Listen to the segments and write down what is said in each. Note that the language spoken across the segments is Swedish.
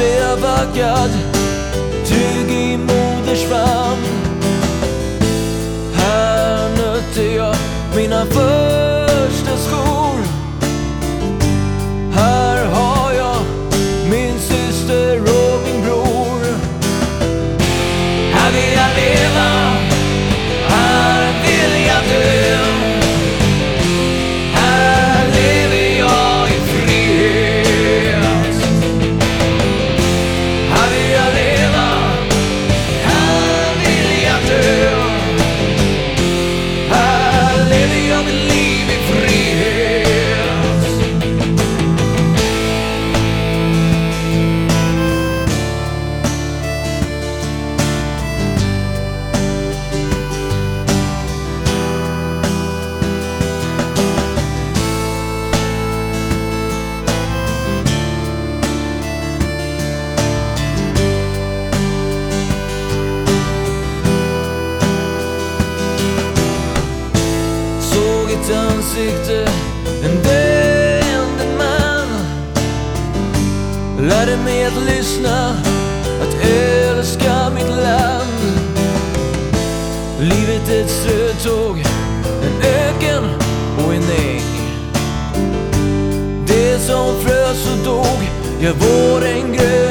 Nödvakad, trygg i moders famn. Här nötte jag mina fötter ansikte, en döende man. Lärde mig att lyssna, att älska mitt land. Livet ett strötåg, en öken och en äng. Det som frös och dog, gör våren grön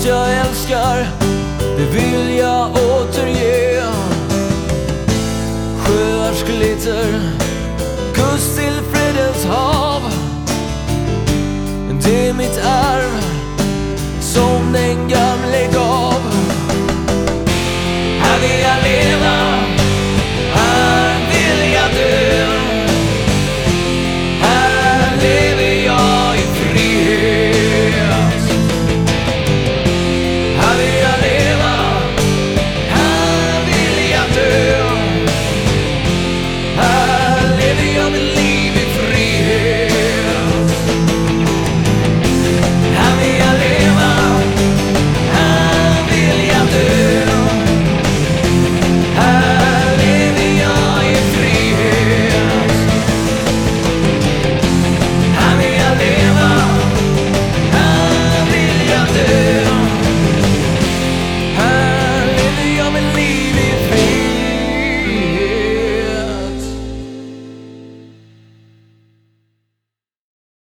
Allt jag älskar, det vill jag återge. Sjöars glitter, kust till fredens hav. Det är mitt arv, som den gamla